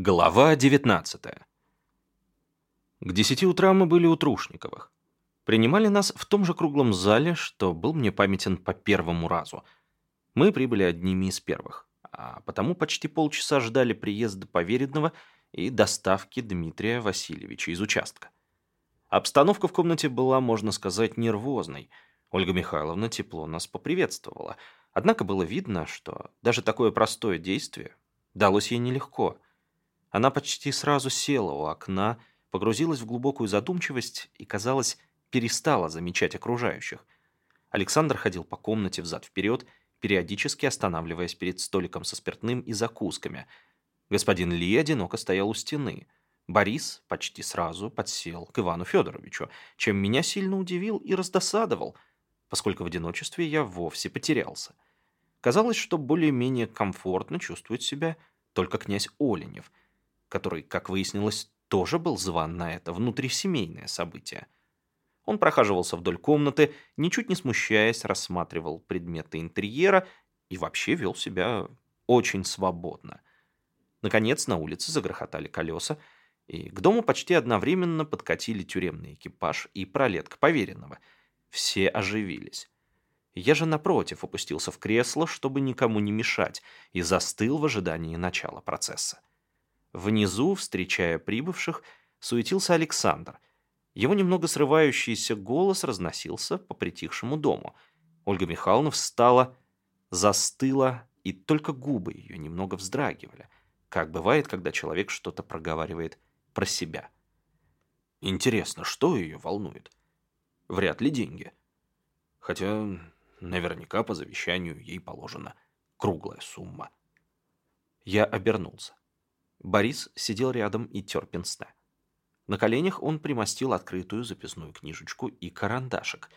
Глава 19 К десяти утра мы были у Трушниковых. Принимали нас в том же круглом зале, что был мне памятен по первому разу. Мы прибыли одними из первых, а потому почти полчаса ждали приезда поверенного и доставки Дмитрия Васильевича из участка. Обстановка в комнате была, можно сказать, нервозной. Ольга Михайловна тепло нас поприветствовала. Однако было видно, что даже такое простое действие далось ей нелегко – она почти сразу села у окна, погрузилась в глубокую задумчивость и, казалось, перестала замечать окружающих. Александр ходил по комнате взад-вперед, периодически останавливаясь перед столиком со спиртным и закусками. Господин Ли одиноко стоял у стены. Борис почти сразу подсел к Ивану Федоровичу, чем меня сильно удивил и раздосадовал, поскольку в одиночестве я вовсе потерялся. Казалось, что более-менее комфортно чувствует себя только князь Оленев – который, как выяснилось, тоже был зван на это внутрисемейное событие. Он прохаживался вдоль комнаты, ничуть не смущаясь, рассматривал предметы интерьера и вообще вел себя очень свободно. Наконец на улице загрохотали колеса, и к дому почти одновременно подкатили тюремный экипаж и пролетка поверенного. Все оживились. Я же, напротив, опустился в кресло, чтобы никому не мешать, и застыл в ожидании начала процесса. Внизу, встречая прибывших, суетился Александр. Его немного срывающийся голос разносился по притихшему дому. Ольга Михайловна встала, застыла, и только губы ее немного вздрагивали, как бывает, когда человек что-то проговаривает про себя. Интересно, что ее волнует? Вряд ли деньги. Хотя наверняка по завещанию ей положена круглая сумма. Я обернулся. Борис сидел рядом и тер пенсне. На коленях он примостил открытую записную книжечку и карандашик.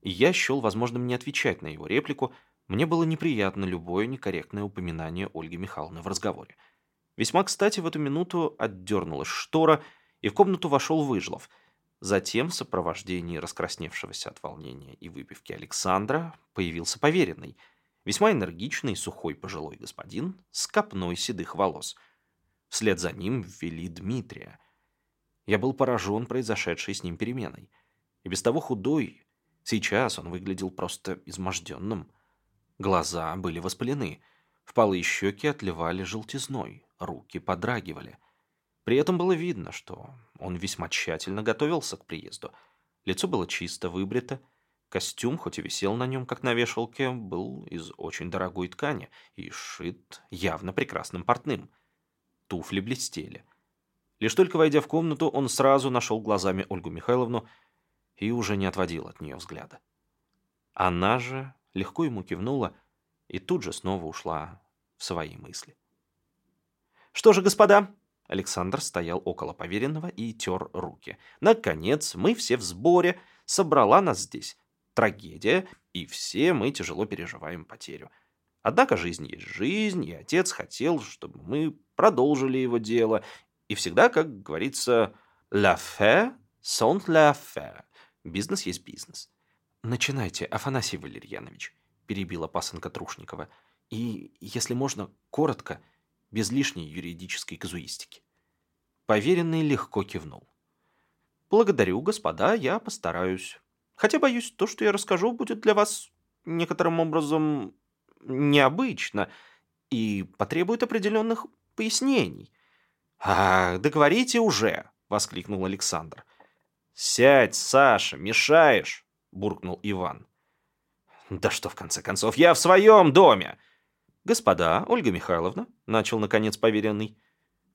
Я счел возможным не отвечать на его реплику, мне было неприятно любое некорректное упоминание Ольги Михайловны в разговоре. Весьма кстати в эту минуту отдернулась штора, и в комнату вошел Выжлов. Затем, в сопровождении раскрасневшегося от волнения и выпивки Александра, появился поверенный, весьма энергичный, сухой пожилой господин с копной седых волос – Вслед за ним ввели Дмитрия. Я был поражен произошедшей с ним переменой. И без того худой, сейчас он выглядел просто изможденным. Глаза были воспалены, впалые щеки отливали желтизной, руки подрагивали. При этом было видно, что он весьма тщательно готовился к приезду. Лицо было чисто выбрито, костюм, хоть и висел на нем, как на вешалке, был из очень дорогой ткани и шит явно прекрасным портным – туфли блестели. Лишь только войдя в комнату, он сразу нашел глазами Ольгу Михайловну и уже не отводил от нее взгляда. Она же легко ему кивнула и тут же снова ушла в свои мысли. «Что же, господа?» Александр стоял около поверенного и тер руки. «Наконец, мы все в сборе. Собрала нас здесь трагедия, и все мы тяжело переживаем потерю. Однако жизнь есть жизнь, и отец хотел, чтобы мы продолжили его дело. И всегда, как говорится, «la fait sont la fait». Бизнес есть бизнес. «Начинайте, Афанасий Валерьянович», — перебила пасынка Трушникова. «И, если можно, коротко, без лишней юридической казуистики». Поверенный легко кивнул. «Благодарю, господа, я постараюсь. Хотя, боюсь, то, что я расскажу, будет для вас некоторым образом необычно и потребует определенных пояснений. «А, договорите уже!» — воскликнул Александр. «Сядь, Саша, мешаешь!» — буркнул Иван. «Да что, в конце концов, я в своем доме!» «Господа, Ольга Михайловна», — начал, наконец, поверенный,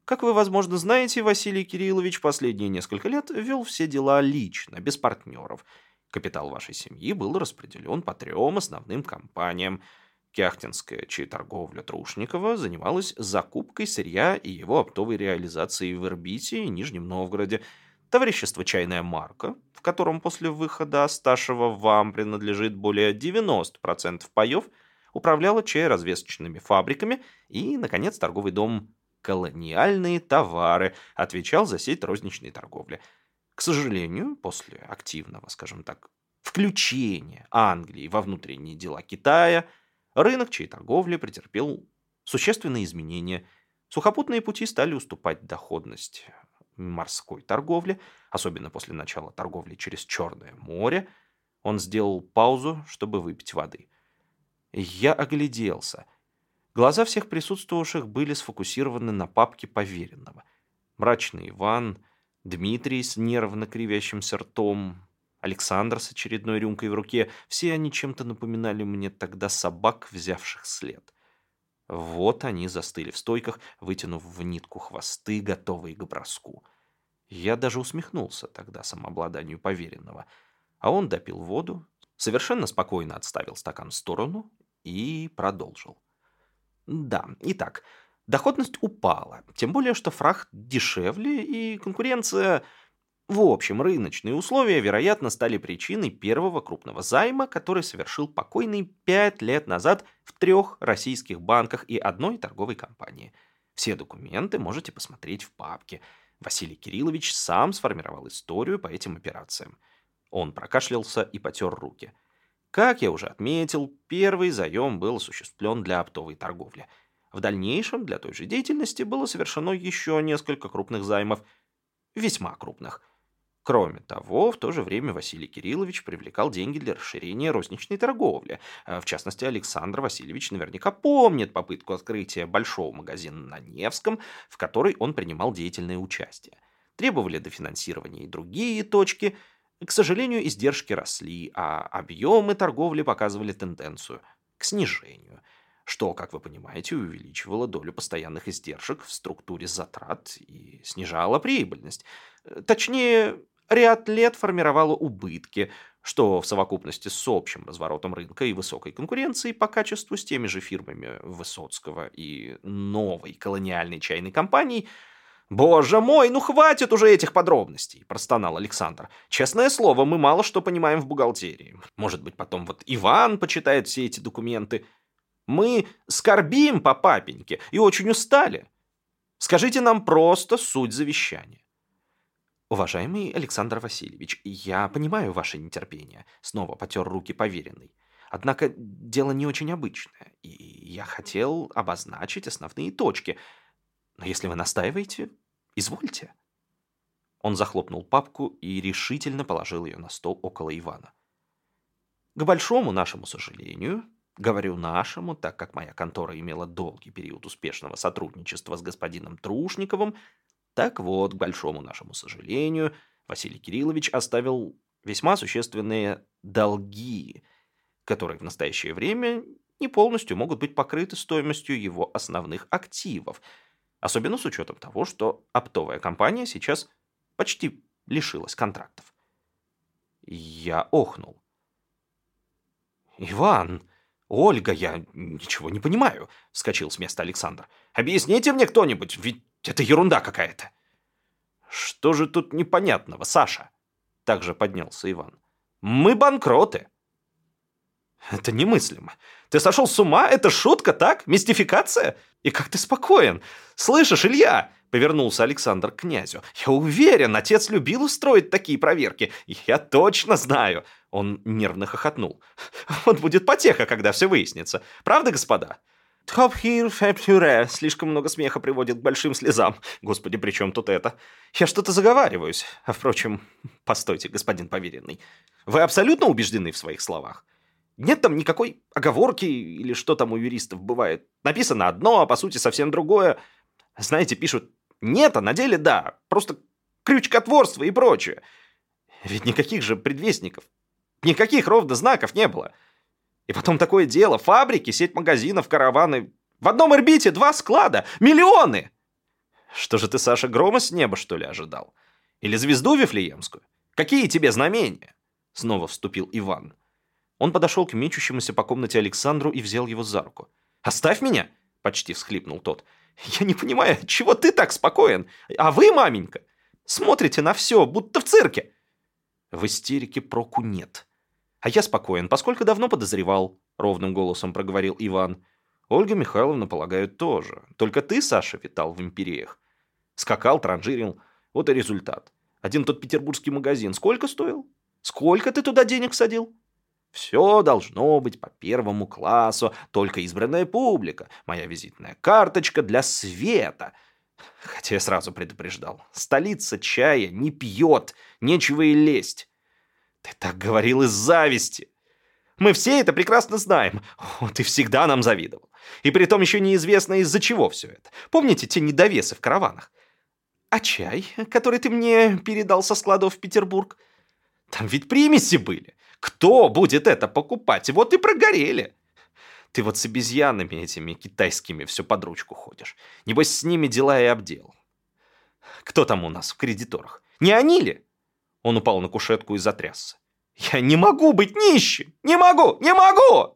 «как вы, возможно, знаете, Василий Кириллович последние несколько лет вел все дела лично, без партнеров. Капитал вашей семьи был распределен по трем основным компаниям — Кяхтинская, чья торговля Трушникова занималась закупкой сырья и его оптовой реализацией в Ирбите и Нижнем Новгороде, товарищество «Чайная марка», в котором после выхода Асташева вам принадлежит более 90% паев, управляло чай-развесочными фабриками и, наконец, торговый дом «Колониальные товары» отвечал за сеть розничной торговли. К сожалению, после активного, скажем так, включения Англии во внутренние дела Китая – Рынок чьей торговли претерпел существенные изменения. Сухопутные пути стали уступать доходность морской торговле, особенно после начала торговли через Черное море. Он сделал паузу, чтобы выпить воды. Я огляделся. Глаза всех присутствовавших были сфокусированы на папке поверенного. Мрачный Иван, Дмитрий с нервно кривящимся ртом, Александр с очередной рюмкой в руке. Все они чем-то напоминали мне тогда собак, взявших след. Вот они застыли в стойках, вытянув в нитку хвосты, готовые к броску. Я даже усмехнулся тогда самообладанию поверенного. А он допил воду, совершенно спокойно отставил стакан в сторону и продолжил. Да, итак, доходность упала, тем более, что фрахт дешевле и конкуренция в общем, рыночные условия, вероятно, стали причиной первого крупного займа, который совершил покойный пять лет назад в трех российских банках и одной торговой компании. Все документы можете посмотреть в папке. Василий Кириллович сам сформировал историю по этим операциям. Он прокашлялся и потер руки. Как я уже отметил, первый заем был осуществлен для оптовой торговли. В дальнейшем для той же деятельности было совершено еще несколько крупных займов, весьма крупных – Кроме того, в то же время Василий Кириллович привлекал деньги для расширения розничной торговли. А, в частности, Александр Васильевич наверняка помнит попытку открытия большого магазина на Невском, в которой он принимал деятельное участие. Требовали дофинансирования и другие точки. К сожалению, издержки росли, а объемы торговли показывали тенденцию к снижению что, как вы понимаете, увеличивало долю постоянных издержек в структуре затрат и снижало прибыльность. Точнее, ряд лет формировало убытки, что в совокупности с общим разворотом рынка и высокой конкуренцией по качеству с теми же фирмами Высоцкого и новой колониальной чайной компанией «Боже мой, ну хватит уже этих подробностей!» – простонал Александр. «Честное слово, мы мало что понимаем в бухгалтерии. Может быть, потом вот Иван почитает все эти документы. Мы скорбим по папеньке и очень устали. Скажите нам просто суть завещания». «Уважаемый Александр Васильевич, я понимаю ваше нетерпение», — снова потер руки поверенный. «Однако дело не очень обычное, и я хотел обозначить основные точки. Но если вы настаиваете, извольте». Он захлопнул папку и решительно положил ее на стол около Ивана. «К большому нашему сожалению, говорю нашему, так как моя контора имела долгий период успешного сотрудничества с господином Трушниковым, так вот, к большому нашему сожалению, Василий Кириллович оставил весьма существенные долги, которые в настоящее время не полностью могут быть покрыты стоимостью его основных активов, особенно с учетом того, что оптовая компания сейчас почти лишилась контрактов. Я охнул. «Иван, Ольга, я ничего не понимаю», — вскочил с места Александр. «Объясните мне кто-нибудь, ведь это ерунда какая-то. Что же тут непонятного, Саша? Также поднялся Иван. Мы банкроты. Это немыслимо. Ты сошел с ума? Это шутка, так? Мистификация? И как ты спокоен? Слышишь, Илья? Повернулся Александр к князю. Я уверен, отец любил устроить такие проверки. Я точно знаю. Он нервно хохотнул. Вот будет потеха, когда все выяснится. Правда, господа? Топхир фэптюре. Слишком много смеха приводит к большим слезам. Господи, при чем тут это? Я что-то заговариваюсь. А впрочем, постойте, господин поверенный. Вы абсолютно убеждены в своих словах? Нет там никакой оговорки или что там у юристов бывает. Написано одно, а по сути совсем другое. Знаете, пишут «нет», а на деле «да». Просто крючкотворство и прочее. Ведь никаких же предвестников, никаких ровно знаков не было. И потом такое дело. Фабрики, сеть магазинов, караваны. В одном орбите два склада. Миллионы! Что же ты, Саша, грома с неба, что ли, ожидал? Или звезду Вифлеемскую? Какие тебе знамения? Снова вступил Иван. Он подошел к мечущемуся по комнате Александру и взял его за руку. «Оставь меня!» — почти всхлипнул тот. «Я не понимаю, чего ты так спокоен? А вы, маменька, смотрите на все, будто в цирке!» В истерике проку нет. А я спокоен, поскольку давно подозревал, ровным голосом проговорил Иван. Ольга Михайловна, полагаю, тоже. Только ты, Саша, витал в империях. Скакал, транжирил. Вот и результат. Один тот петербургский магазин сколько стоил? Сколько ты туда денег садил? Все должно быть по первому классу, только избранная публика, моя визитная карточка для света. Хотя я сразу предупреждал, столица чая не пьет, нечего и лезть. Ты так говорил из зависти. Мы все это прекрасно знаем. О, ты всегда нам завидовал. И при том еще неизвестно, из-за чего все это. Помните те недовесы в караванах? А чай, который ты мне передал со складов в Петербург? Там ведь примеси были. Кто будет это покупать? Вот и прогорели. Ты вот с обезьянами этими китайскими все под ручку ходишь. Небось, с ними дела и обдел. Кто там у нас в кредиторах? Не они ли? Он упал на кушетку и затрясся. Я не могу быть нищим! Не могу! Не могу!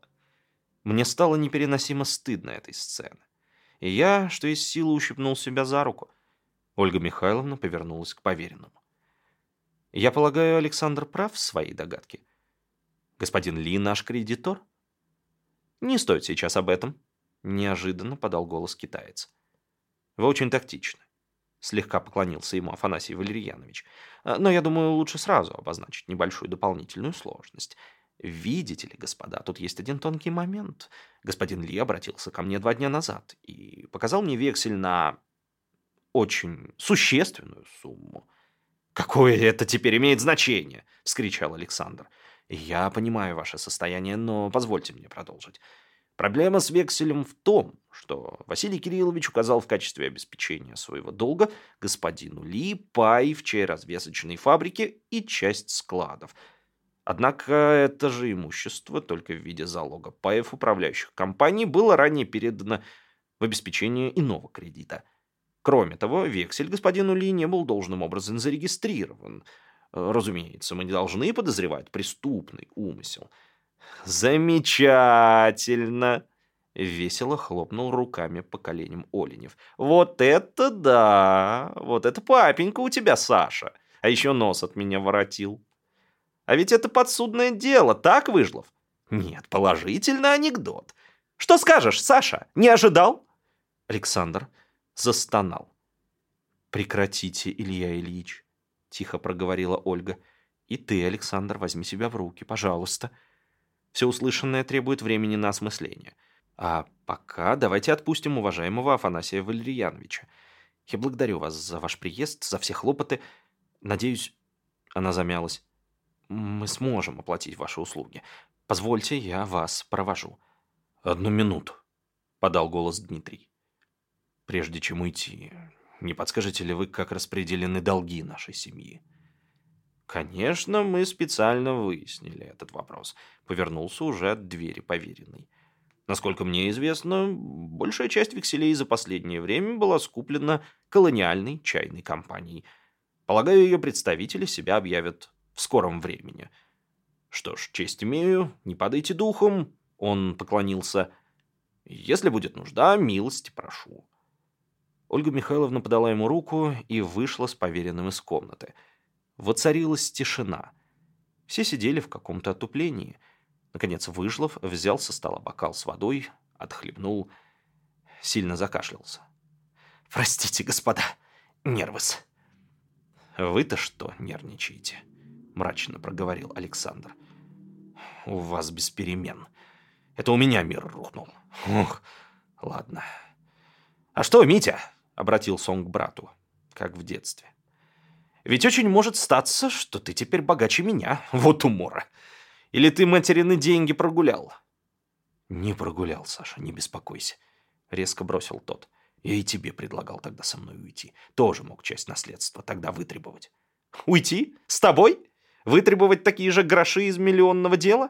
Мне стало непереносимо стыдно этой сцены. И я, что из силы, ущипнул себя за руку. Ольга Михайловна повернулась к поверенному. Я полагаю, Александр прав в своей догадке. Господин Ли наш кредитор? Не стоит сейчас об этом. Неожиданно подал голос китаец. Вы очень тактичны. Слегка поклонился ему Афанасий Валерьянович. Но я думаю, лучше сразу обозначить небольшую дополнительную сложность. Видите ли, господа, тут есть один тонкий момент. Господин Ли обратился ко мне два дня назад и показал мне вексель на очень существенную сумму. «Какое это теперь имеет значение?» — вскричал Александр. «Я понимаю ваше состояние, но позвольте мне продолжить. Проблема с векселем в том, что Василий Кириллович указал в качестве обеспечения своего долга господину Ли пай в чай-развесочной фабрике и часть складов. Однако это же имущество, только в виде залога паев управляющих компаний, было ранее передано в обеспечение иного кредита. Кроме того, вексель господину Ли не был должным образом зарегистрирован – Разумеется, мы не должны подозревать преступный умысел. Замечательно! Весело хлопнул руками по коленям Оленев. Вот это да! Вот это папенька у тебя, Саша! А еще нос от меня воротил. А ведь это подсудное дело, так, Выжлов? Нет, положительный анекдот. Что скажешь, Саша? Не ожидал? Александр застонал. Прекратите, Илья Ильич тихо проговорила Ольга. И ты, Александр, возьми себя в руки, пожалуйста. Все услышанное требует времени на осмысление. А пока давайте отпустим уважаемого Афанасия Валерьяновича. Я благодарю вас за ваш приезд, за все хлопоты. Надеюсь, она замялась. Мы сможем оплатить ваши услуги. Позвольте, я вас провожу. Одну минуту, подал голос Дмитрий. Прежде чем уйти, не подскажете ли вы, как распределены долги нашей семьи? Конечно, мы специально выяснили этот вопрос. Повернулся уже от двери поверенный. Насколько мне известно, большая часть векселей за последнее время была скуплена колониальной чайной компанией. Полагаю, ее представители себя объявят в скором времени. Что ж, честь имею, не падайте духом. Он поклонился. Если будет нужда, милости прошу. Ольга Михайловна подала ему руку и вышла с поверенным из комнаты. Воцарилась тишина. Все сидели в каком-то отуплении. Наконец Выжлов взял со стола бокал с водой, отхлебнул, сильно закашлялся. «Простите, господа, нервыс». «Вы-то что нервничаете?» — мрачно проговорил Александр. «У вас без перемен. Это у меня мир рухнул. Ух, ладно. А что, Митя?» обратился он к брату, как в детстве. «Ведь очень может статься, что ты теперь богаче меня. Вот умора. Или ты материны деньги прогулял?» «Не прогулял, Саша, не беспокойся», — резко бросил тот. «Я и тебе предлагал тогда со мной уйти. Тоже мог часть наследства тогда вытребовать». «Уйти? С тобой? Вытребовать такие же гроши из миллионного дела?»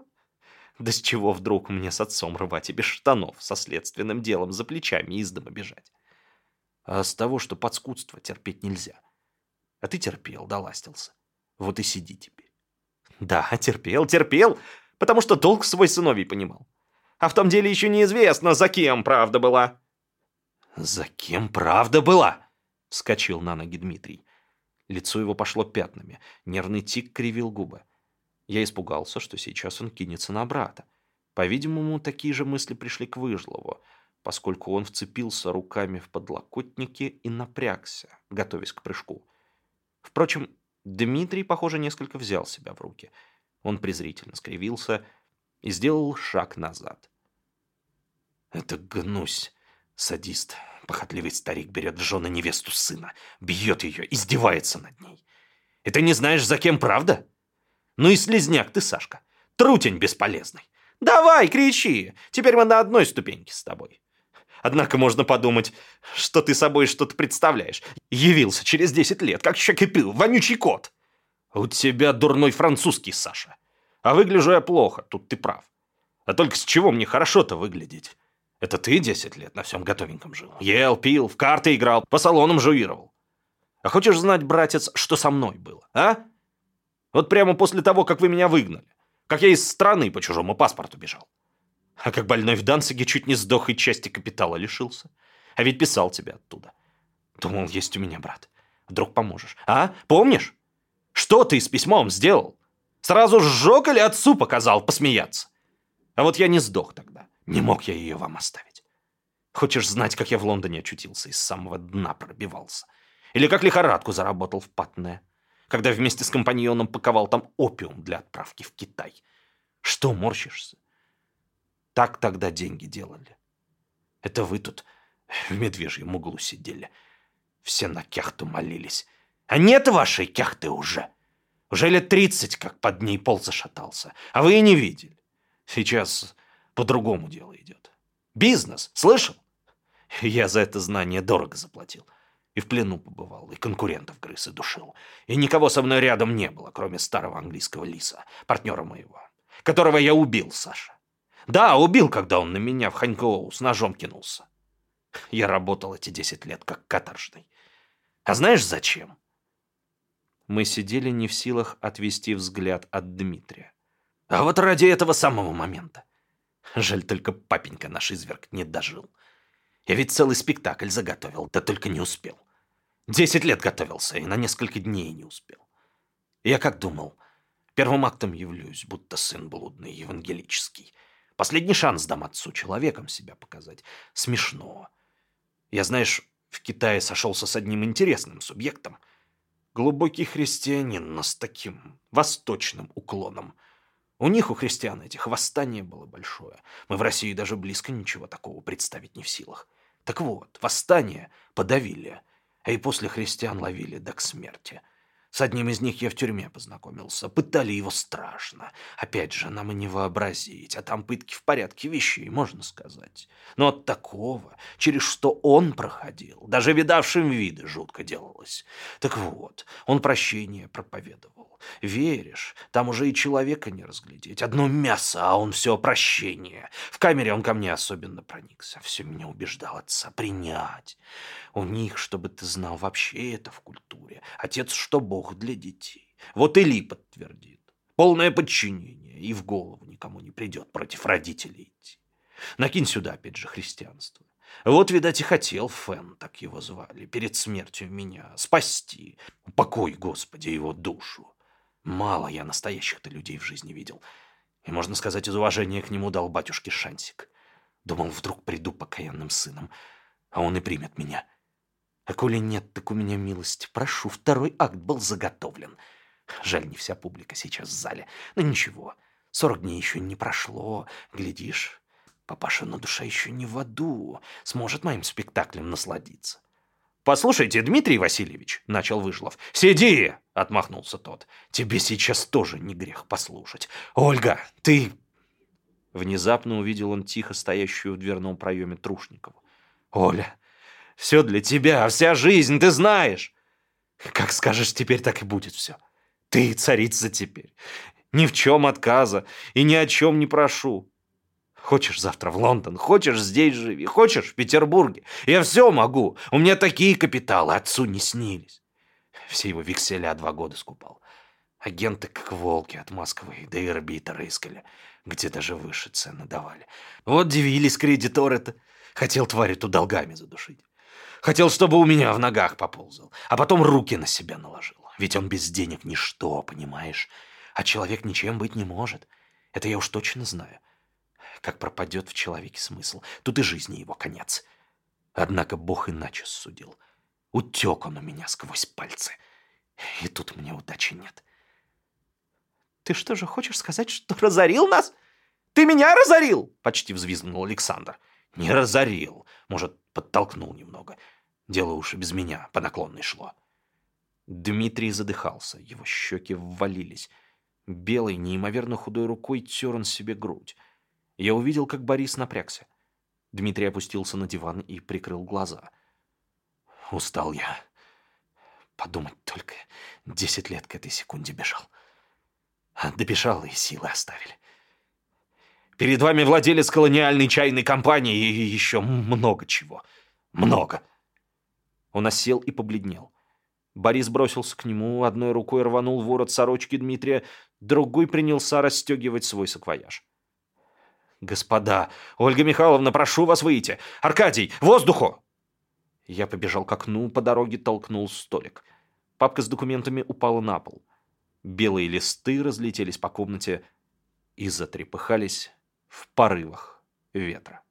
Да с чего вдруг мне с отцом рвать и штанов со следственным делом за плечами из дома бежать? а с того, что подскудство терпеть нельзя. А ты терпел, доластился. Вот и сиди теперь. Да, терпел, терпел, потому что долг свой сыновей понимал. А в том деле еще неизвестно, за кем правда была. За кем правда была? Вскочил на ноги Дмитрий. Лицо его пошло пятнами, нервный тик кривил губы. Я испугался, что сейчас он кинется на брата. По-видимому, такие же мысли пришли к Выжлову поскольку он вцепился руками в подлокотники и напрягся, готовясь к прыжку. Впрочем, Дмитрий, похоже, несколько взял себя в руки. Он презрительно скривился. и сделал шаг назад. Это гнусь, садист, похотливый старик берет в жены невесту сына, бьет ее, издевается над ней. И ты не знаешь, за кем правда? Ну и слезняк ты, Сашка, трутень бесполезный. Давай, кричи, теперь мы на одной ступеньке с тобой. Однако можно подумать, что ты собой что-то представляешь. Явился через 10 лет, как щекипил, вонючий кот. У тебя дурной французский, Саша. А выгляжу я плохо, тут ты прав. А только с чего мне хорошо-то выглядеть? Это ты 10 лет на всем готовеньком жил. Ел, пил, в карты играл, по салонам жуировал. А хочешь знать, братец, что со мной было, а? Вот прямо после того, как вы меня выгнали. Как я из страны по чужому паспорту бежал. А как больной в Данциге чуть не сдох и части капитала лишился. А ведь писал тебе оттуда. Думал, есть у меня брат. Вдруг поможешь. А? Помнишь? Что ты с письмом сделал? Сразу сжег или отцу показал посмеяться? А вот я не сдох тогда. Не мог я ее вам оставить. Хочешь знать, как я в Лондоне очутился и с самого дна пробивался? Или как лихорадку заработал в Патне, когда вместе с компаньоном паковал там опиум для отправки в Китай? Что морщишься? Так тогда деньги делали. Это вы тут в медвежьем углу сидели. Все на кяхту молились. А нет вашей кяхты уже. Уже лет тридцать, как под ней пол зашатался. А вы и не видели. Сейчас по-другому дело идет. Бизнес, слышал? Я за это знание дорого заплатил. И в плену побывал, и конкурентов грыз и душил. И никого со мной рядом не было, кроме старого английского лиса, партнера моего, которого я убил, Саша. Да, убил, когда он на меня в Ханькоу с ножом кинулся. Я работал эти десять лет как каторжный. А знаешь зачем? Мы сидели не в силах отвести взгляд от Дмитрия. А вот ради этого самого момента. Жаль, только папенька наш изверг не дожил. Я ведь целый спектакль заготовил, да только не успел. Десять лет готовился и на несколько дней не успел. Я как думал, первым актом явлюсь, будто сын блудный, евангелический. Последний шанс дам отцу человеком себя показать. Смешно. Я, знаешь, в Китае сошелся с одним интересным субъектом. Глубокий христианин, но с таким восточным уклоном. У них, у христиан этих, восстание было большое. Мы в России даже близко ничего такого представить не в силах. Так вот, восстание подавили, а и после христиан ловили до к смерти. С одним из них я в тюрьме познакомился. Пытали его страшно. Опять же, нам и не вообразить. А там пытки в порядке вещей, можно сказать. Но от такого, через что он проходил, даже видавшим виды жутко делалось. Так вот, он прощение проповедовал. Веришь, там уже и человека не разглядеть. Одно мясо, а он все прощение. В камере он ко мне особенно проникся. Все меня убеждал отца принять. У них, чтобы ты знал, вообще это в культуре. Отец, что Бог для детей. Вот Или подтвердит. Полное подчинение. И в голову никому не придет против родителей идти. Накинь сюда, опять же, христианство. Вот, видать, и хотел Фэн, так его звали, перед смертью меня спасти. Упокой, Господи, его душу. Мало я настоящих-то людей в жизни видел. И, можно сказать, из уважения к нему дал батюшке шансик. Думал, вдруг приду покаянным сыном, а он и примет меня. А коли нет, так у меня милость. Прошу, второй акт был заготовлен. Жаль, не вся публика сейчас в зале. Но ничего, сорок дней еще не прошло. Глядишь, папаша на душе еще не в аду. Сможет моим спектаклем насладиться. «Послушайте, Дмитрий Васильевич», — начал Выжлов. «Сиди!» — отмахнулся тот. «Тебе сейчас тоже не грех послушать. Ольга, ты...» Внезапно увидел он тихо стоящую в дверном проеме Трушникову. «Оля, все для тебя, вся жизнь, ты знаешь. Как скажешь теперь, так и будет все. Ты царица теперь. Ни в чем отказа и ни о чем не прошу. Хочешь завтра в Лондон, хочешь здесь живи, хочешь в Петербурге. Я все могу. У меня такие капиталы отцу не снились. Все его векселя два года скупал. Агенты как волки от Москвы до Ирбита рыскали, где даже выше цены давали. Вот дивились кредиторы-то. Хотел тварь эту долгами задушить. Хотел, чтобы у меня в ногах поползал, а потом руки на себя наложил. Ведь он без денег ничто, понимаешь? А человек ничем быть не может. Это я уж точно знаю как пропадет в человеке смысл. Тут и жизни его конец. Однако Бог иначе судил. Утек он у меня сквозь пальцы. И тут мне удачи нет. Ты что же хочешь сказать, что разорил нас? Ты меня разорил!» — почти взвизгнул Александр. «Не разорил. Может, подтолкнул немного. Дело уж без меня по наклонной шло». Дмитрий задыхался, его щеки ввалились. Белой, неимоверно худой рукой тер он себе грудь. Я увидел, как Борис напрягся. Дмитрий опустился на диван и прикрыл глаза. «Устал я. Подумать только, десять лет к этой секунде бежал. Добежал, и силы оставили. Перед вами владелец колониальной чайной компании и еще много чего. Много». Он осел и побледнел. Борис бросился к нему, одной рукой рванул ворот сорочки Дмитрия, другой принялся расстегивать свой саквояж. «Господа! Ольга Михайловна, прошу вас выйти! Аркадий, воздуху!» Я побежал к окну, по дороге толкнул столик. Папка с документами упала на пол. Белые листы разлетелись по комнате и затрепыхались в порывах ветра.